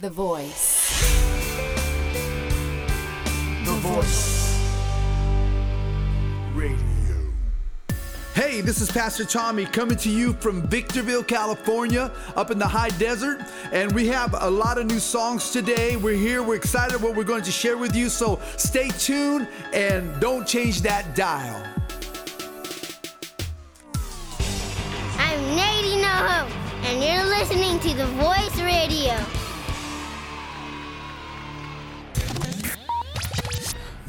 The Voice. The Voice. Radio. Hey, this is Pastor Tommy coming to you from Victorville, California, up in the high desert. And we have a lot of new songs today. We're here, we're excited what we're going to share with you. So stay tuned and don't change that dial. I'm Nady Noho, and you're listening to The Voice Radio.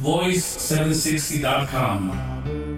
voice760.com.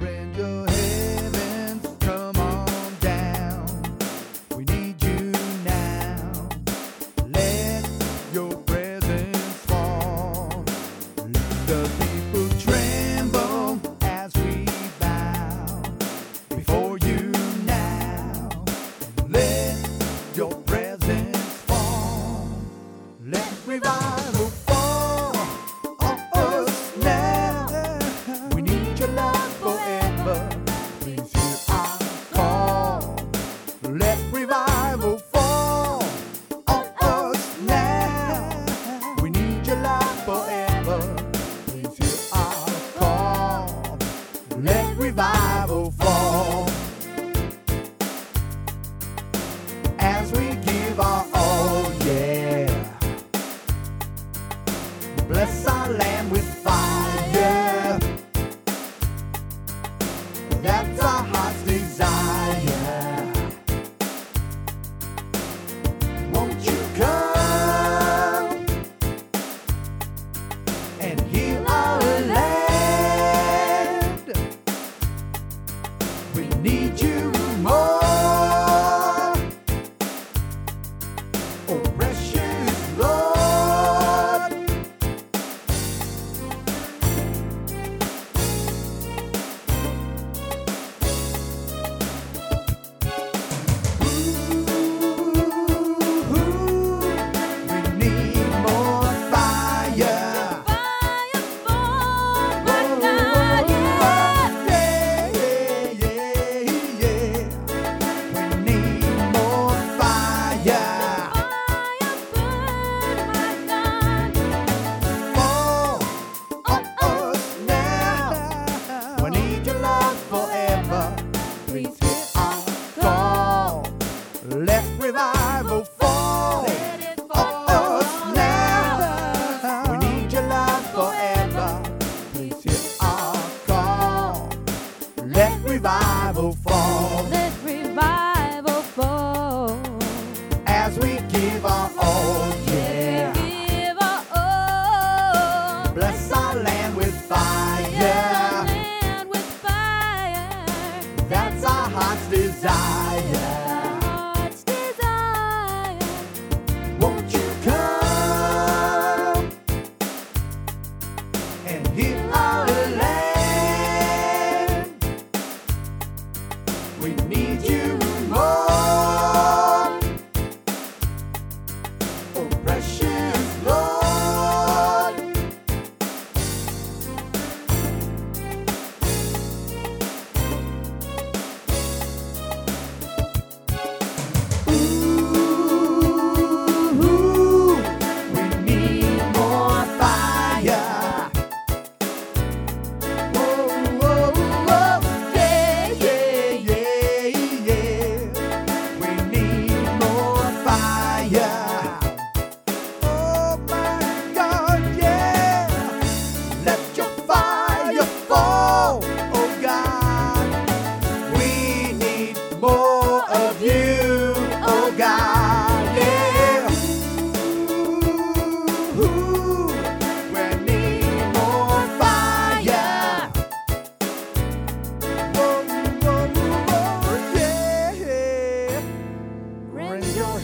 va.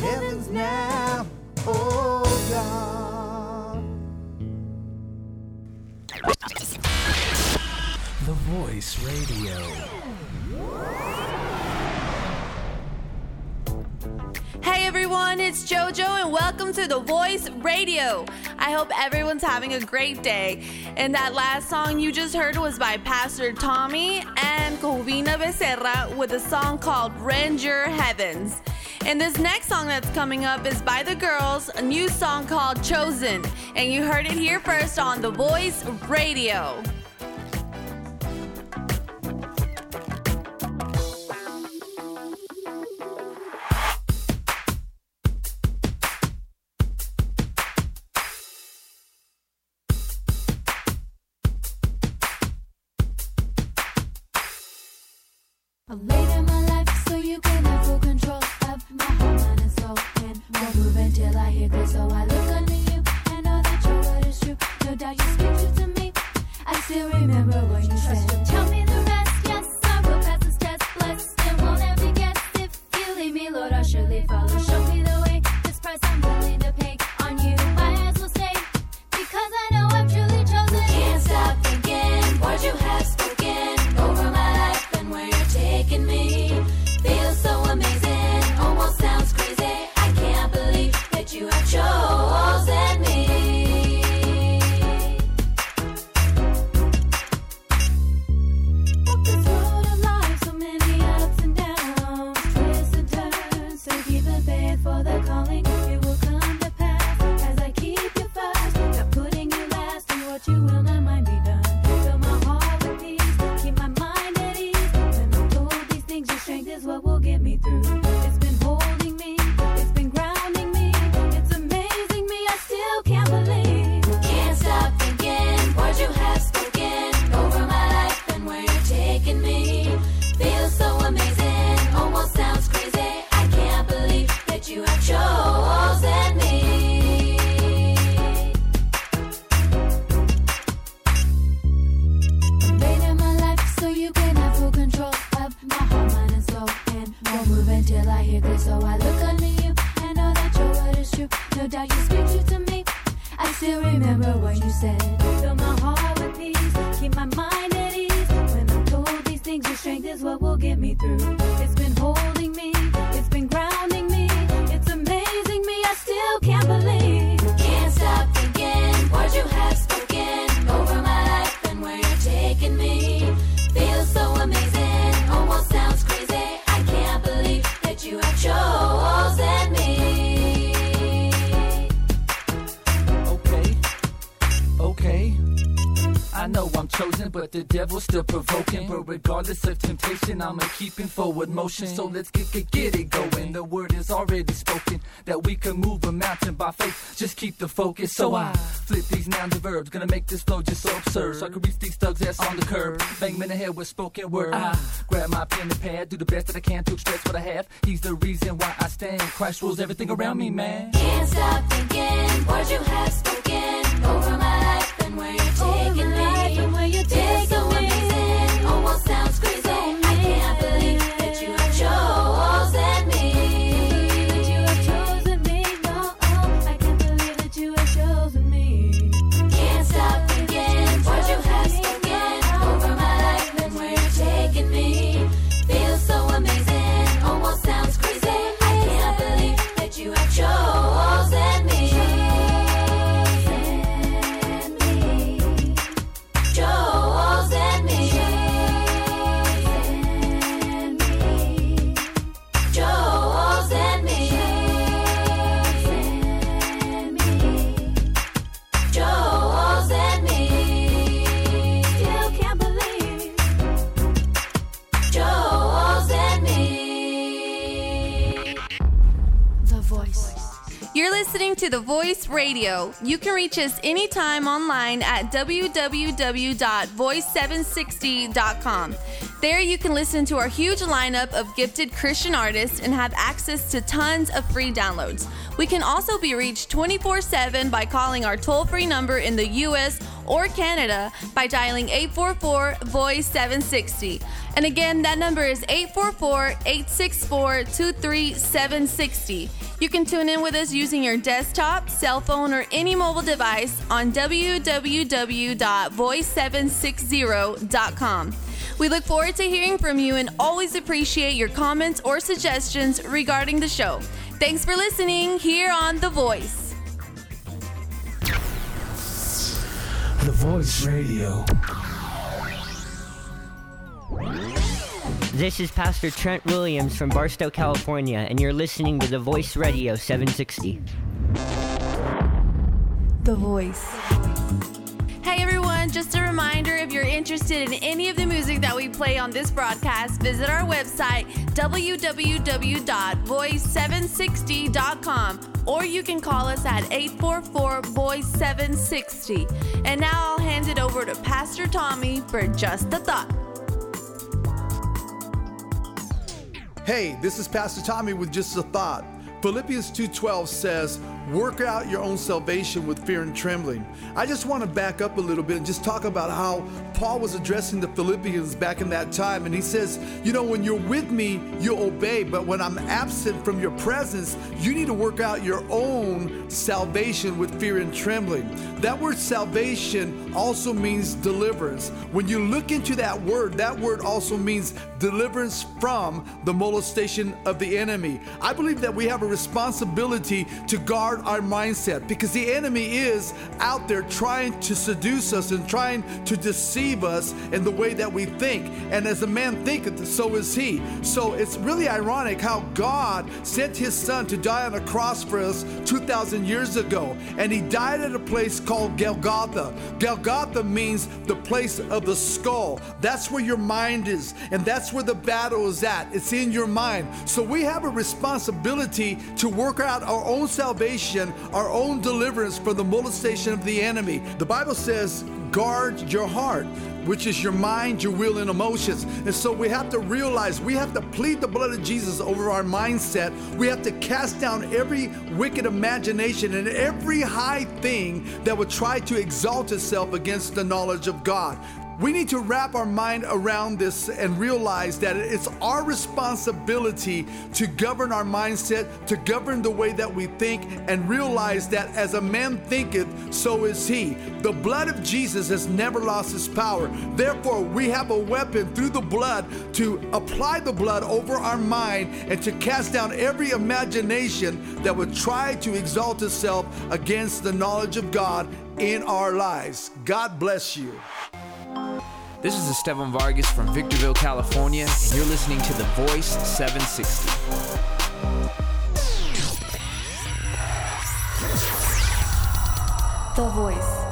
heavens now, oh God. The Voice Radio. Hey everyone, it's JoJo and welcome to The Voice Radio. I hope everyone's having a great day. And that last song you just heard was by Pastor Tommy and Covina Becerra with a song called "Ranger Heavens. And this next song that's coming up is by the girls, a new song called Chosen. And you heard it here first on The Voice Radio. I've laid in my life so you can have full control my and soul. Won't move until I hear. So I look unto you and know that your word is true. No doubt you speak to me. I still remember what you said. Tell me get me through. It's been holding the devil's still provoking. But regardless of temptation, I'ma keep in forward motion. So let's get, get, get it going. The word is already spoken that we can move a mountain by faith. Just keep the focus. So I flip these nouns and verbs, gonna make this flow just so absurd. So I can reach these thugs that's on the curb. Bang them in the head with spoken word. I grab my pen and pad, do the best that I can to express what I have. He's the reason why I stand. Christ rules everything around me, man. Can't stop thinking what you have spoken You're listening to The Voice Radio. You can reach us anytime online at www.voice760.com. There you can listen to our huge lineup of gifted Christian artists and have access to tons of free downloads. We can also be reached 24 7 by calling our toll free number in the US or Canada by dialing 844 Voice 760. And again, that number is 844 864 23760. You can tune in with us using your desktop, cell phone, or any mobile device on www.voice760.com. We look forward to hearing from you and always appreciate your comments or suggestions regarding the show. Thanks for listening here on The Voice. The Voice Radio. This is Pastor Trent Williams from Barstow, California, and you're listening to The Voice Radio 760. The Voice. Hey everyone, just a reminder if you're interested in any of the music that we play on this broadcast, visit our website www.voice760.com or you can call us at 844 Voice 760. And now I'll hand it over to Pastor Tommy for just a thought. Hey, this is Pastor Tommy with just a thought. Philippians 2:12 says, "Work out your own salvation with fear and trembling." I just want to back up a little bit and just talk about how Paul was addressing the Philippians back in that time and he says, "You know, when you're with me, you obey, but when I'm absent from your presence, you need to work out your own salvation with fear and trembling." That word salvation also means deliverance. When you look into that word, that word also means deliverance from the molestation of the enemy. I believe that we have a responsibility to guard our mindset because the enemy is out there trying to seduce us and trying to deceive us in the way that we think. And as a man thinketh, so is he. So it's really ironic how God sent his son to die on a cross for us 2,000 years ago. And he died at a place called Golgotha. Golgotha means the place of the skull. That's where your mind is, and that's where the battle is at. It's in your mind. So we have a responsibility to work out our own salvation, our own deliverance from the molestation of the enemy. The Bible says, guard your heart which is your mind, your will, and emotions. And so we have to realize we have to plead the blood of Jesus over our mindset. We have to cast down every wicked imagination and every high thing that would try to exalt itself against the knowledge of God. We need to wrap our mind around this and realize that it's our responsibility to govern our mindset, to govern the way that we think, and realize that as a man thinketh, so is he. The blood of Jesus has never lost its power. Therefore, we have a weapon through the blood to apply the blood over our mind and to cast down every imagination that would try to exalt itself against the knowledge of God in our lives. God bless you. This is Esteban Vargas from Victorville, California, and you're listening to The Voice 760. The Voice.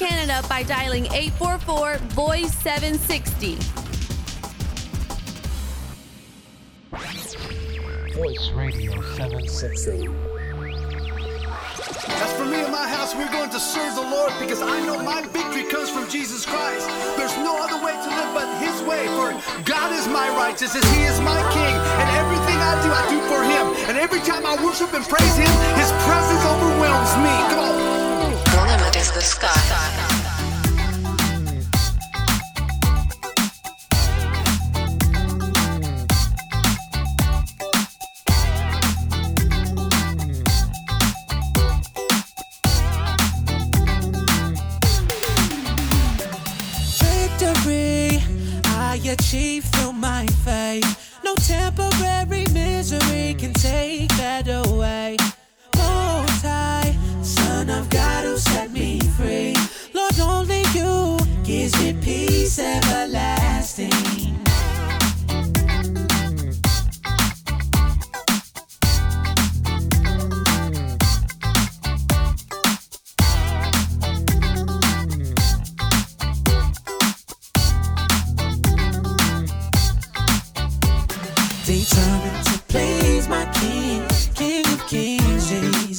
Canada by dialing 844 Voice 760. Voice Radio 760. As for me and my house, we're going to serve the Lord because I know my victory comes from Jesus Christ. There's no other way to live but His way. For God is my righteousness, He is my King, and everything I do, I do for Him. And every time I worship and praise Him, His presence overwhelms me. Come on. The sky.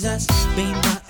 Jesus. Be my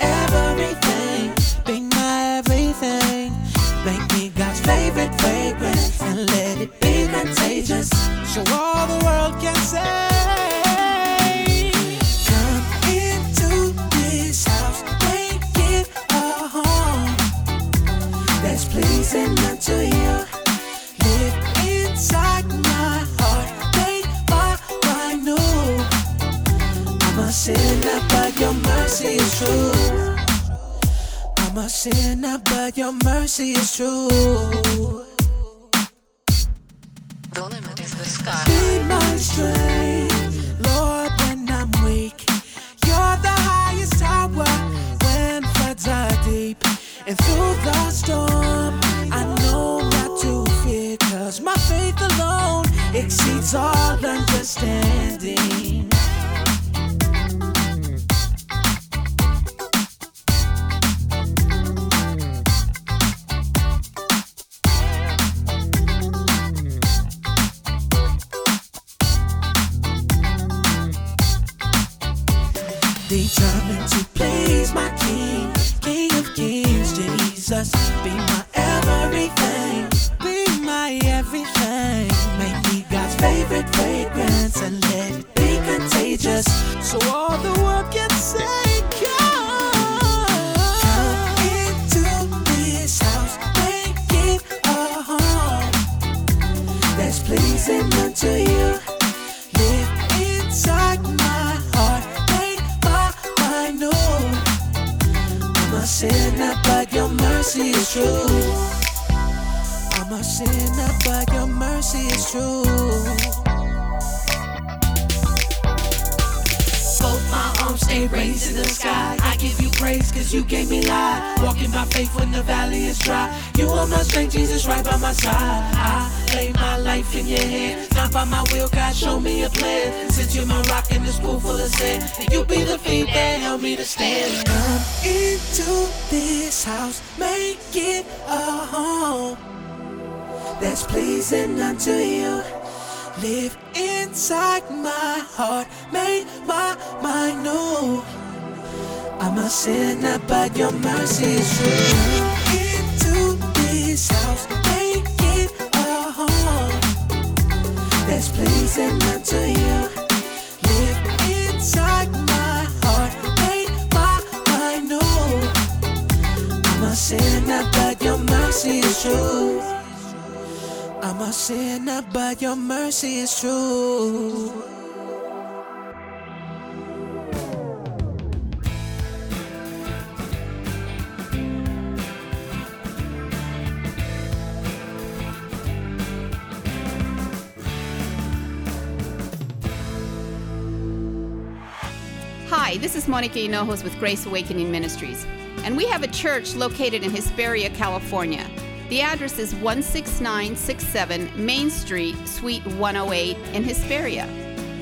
exceeds all understanding. Sinner, but your mercy is true. I'm a sinner, but your mercy is true. Stay raised in the sky. I give you praise cause you gave me life. Walking by faith when the valley is dry. You are my strength, Jesus, right by my side. I lay my life in your hands. Not by my will, God, show me a plan. Since you're my rock in this pool full of sand, you be the feet that help me to stand. Come into this house, make it a home that's pleasing unto you. Live inside my heart, make my mind new. I'm a sinner, but your mercy is true. Into this house, make it a home that's pleasing unto you. Live inside my heart, make my mind new. I'm a sinner, but your mercy is true. I'm a sinner, uh, but your mercy is true. Hi, this is Monica Hinojos with Grace Awakening Ministries, and we have a church located in Hesperia, California. The address is 16967 Main Street, Suite 108 in Hesperia.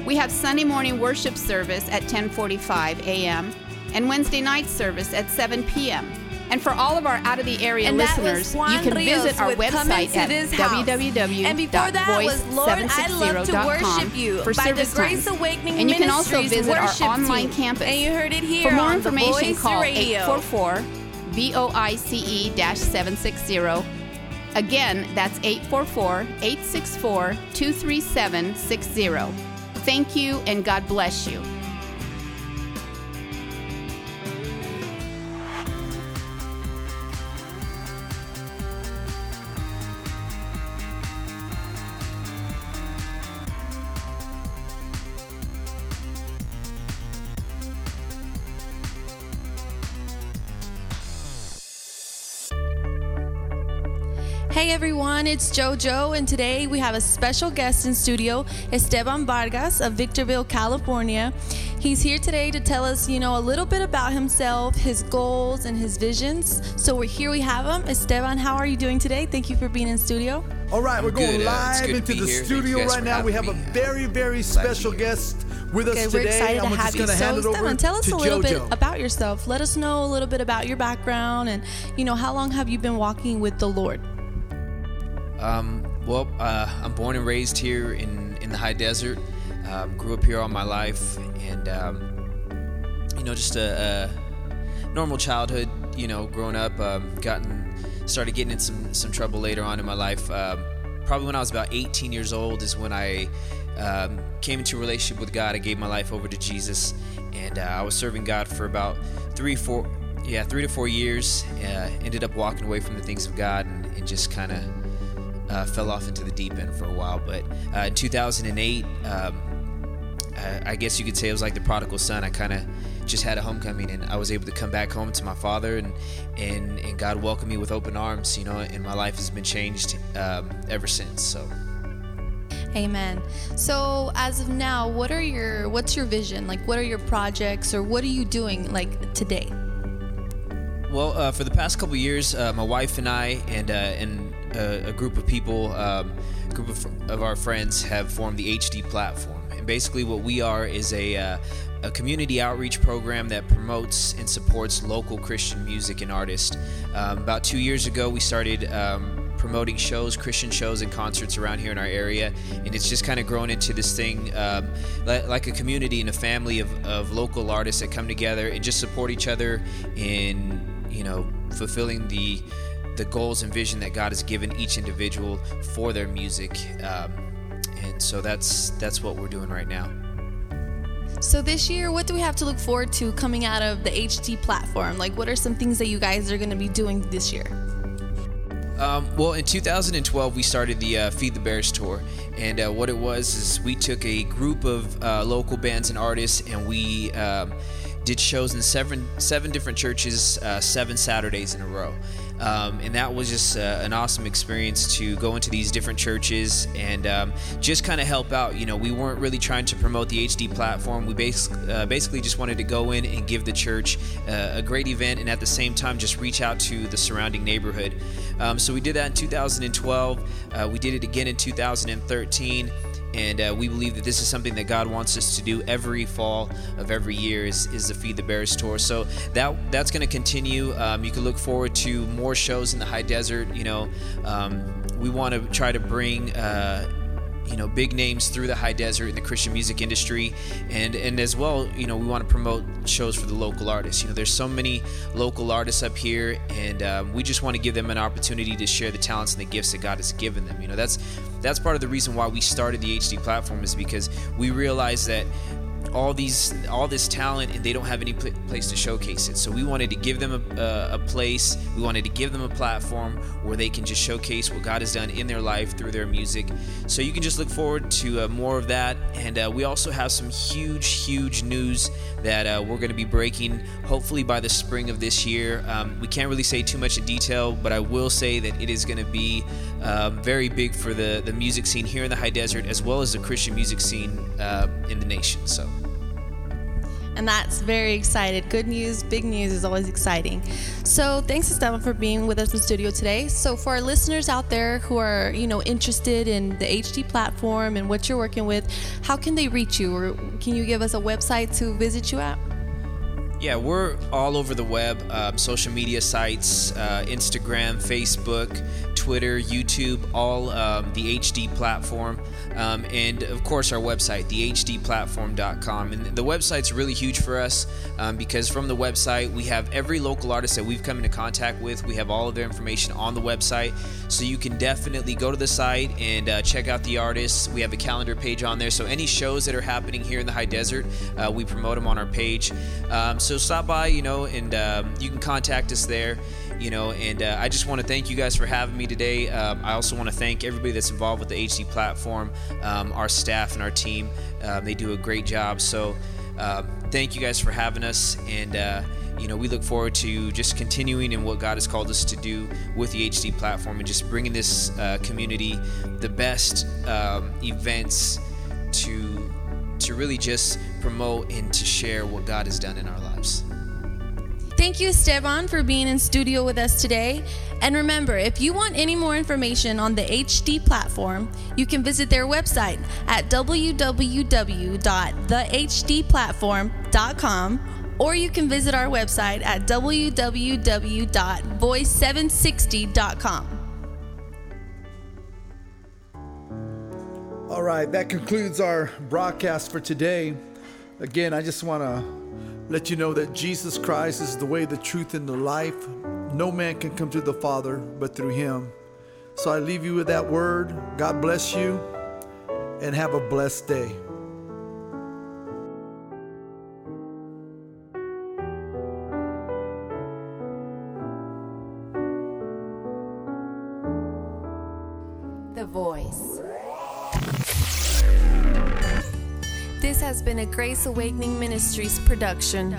We have Sunday morning worship service at 10:45 a.m. and Wednesday night service at 7 p.m. And for all of our out of the area And listeners, you can Rios visit our website at House. And before that was Lord, I love to worship you for by service the Grace times. Awakening And you can also visit our worship online team. campus. And you heard it here For more on information, call 844 VOICE 760. Again, that's 844 864 23760. Thank you and God bless you. It's JoJo, and today we have a special guest in studio, Esteban Vargas of Victorville, California. He's here today to tell us, you know, a little bit about himself, his goals, and his visions. So we're here, we have him. Esteban, how are you doing today? Thank you for being in studio. All right, we're going good, uh, live good to into the here. Studio right now. We have having a me. very, very special guest with us Okay, today. we're excited I'm to have just you. So, hand it over Esteban, tell us a little bit about yourself. Let us know a little bit about your background and, you know, how long have you been walking with the Lord? Um, well, uh, I'm born and raised here in, in the high desert. Um, grew up here all my life, and um, you know, just a, a normal childhood. You know, growing up, um, gotten started getting in some some trouble later on in my life. Um, probably when I was about 18 years old is when I um, came into a relationship with God. I gave my life over to Jesus, and uh, I was serving God for about three, four, yeah, three to four years. Uh, ended up walking away from the things of God and, and just kind of uh, fell off into the deep end for a while. But uh, in 2008, um, I, I guess you could say it was like the prodigal son. I kind of just had a homecoming, and I was able to come back home to my father, and and and God welcomed me with open arms. You know, and my life has been changed um, ever since. So. Amen. So, as of now, what are your what's your vision? Like what are your projects or what are you doing like today? Well, uh, for the past couple years, uh, my wife and I and uh, and uh, a group of people, um, a group of, of our friends, have formed the HD platform. And basically, what we are is a uh, a community outreach program that promotes and supports local Christian music and artists. Um, about two years ago, we started. Um, promoting shows, Christian shows, and concerts around here in our area, and it's just kind of grown into this thing, um, like a community and a family of, of local artists that come together and just support each other in, you know, fulfilling the the goals and vision that God has given each individual for their music, um, and so that's that's what we're doing right now. So this year, what do we have to look forward to coming out of the HD platform? Like what are some things that you guys are going to be doing this year? Um, well, in 2012, we started the uh, Feed the Bears tour, and uh, what it was is we took a group of uh, local bands and artists, and we um, did shows in seven seven different churches, uh, seven Saturdays in a row. Um, and that was just uh, an awesome experience to go into these different churches and um, just kind of help out. You know, we weren't really trying to promote the HD platform. We bas- uh, basically just wanted to go in and give the church uh, a great event and at the same time just reach out to the surrounding neighborhood. Um, so we did that in 2012. Uh, we did it again in 2013 and uh, we believe that this is something that God wants us to do every fall of every year is, is the Feed the Bears tour. So that that's going to continue. Um, you can look forward to more shows in the high desert. You know, um, we want to try to bring. Uh, you know big names through the high desert in the christian music industry and and as well you know we want to promote shows for the local artists you know there's so many local artists up here and um, we just want to give them an opportunity to share the talents and the gifts that god has given them you know that's that's part of the reason why we started the hd platform is because we realized that all these all this talent and they don't have any pl- place to showcase it. So we wanted to give them a, a, place. We wanted to give them a platform where they can just showcase what god has done in their life through their music. So you can just look forward to uh, more of that. And uh, we also have some huge huge news that uh, we're going to be breaking hopefully by the spring of this year. Um, we can't really say too much in detail but i will say that it is going to be um, very big for the, the music scene here in the high desert as well as the christian music scene uh, in the nation. So And that's very excited. Good news, big news is always exciting. So thanks, Esteban, for being with us in the studio today. So for our listeners out there who are, you know, interested in the HD platform and what you're working with, how can they reach you? Or can you give us a website to visit you at? Yeah, we're all over the web, uh, social media sites, uh, Instagram, Facebook, Twitter, YouTube, all um, the HD platform, um, and of course our website, thehdplatform.com. And the website's really huge for us um, because from the website we have every local artist that we've come into contact with. We have all of their information on the website, so you can definitely go to the site and uh, check out the artists. We have a calendar page on there, so any shows that are happening here in the high desert, uh, we promote them on our page. Um, so stop by, you know, and um, you can contact us there, you know. And uh, I just want to thank you guys for having me today. Um, I also want to thank everybody that's involved with the HD platform, um, our staff and our team. Um, they do a great job. So uh, thank you guys for having us, and uh, you know, we look forward to just continuing in what God has called us to do with the HD platform and just bringing this uh, community the best um, events to to really just promote and to share what God has done in our lives. Thank you, Esteban, for being in studio with us today. And remember, if you want any more information on the HD platform, you can visit their website at www.thehdplatform.com or you can visit our website at www.voice760.com. All right, that concludes our broadcast for today. Again, I just want to let you know that Jesus Christ is the way, the truth, and the life. No man can come to the Father but through him. So I leave you with that word. God bless you and have a blessed day. A Grace Awakening Ministries production.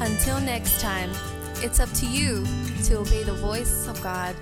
Until next time, it's up to you to obey the voice of God.